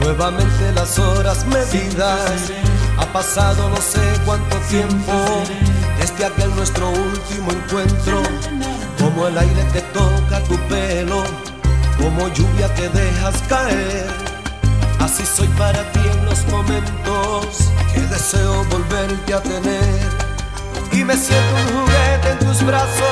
nuevamente las horas medidas. Ha pasado no sé cuánto tiempo desde aquel nuestro último encuentro. Como el aire que toca tu pelo, como lluvia que dejas caer. Así soy para ti en los momentos que deseo volverte a tener. Y me siento un juguete en tus brazos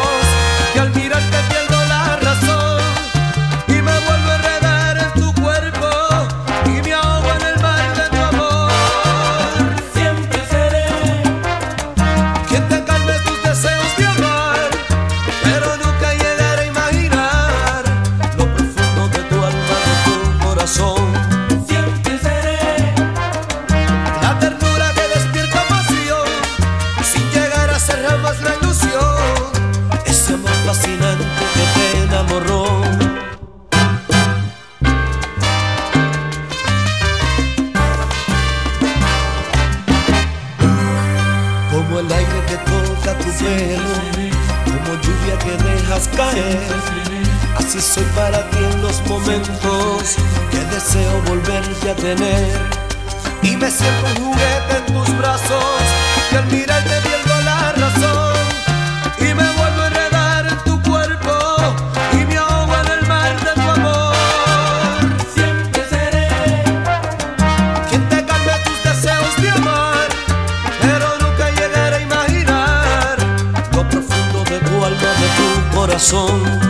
el aire que toca tu pelo, como lluvia que dejas caer. Así soy para ti en los momentos que deseo volverte a tener. Y me siento un juguete en tus brazos, que al mirarte pierdo tu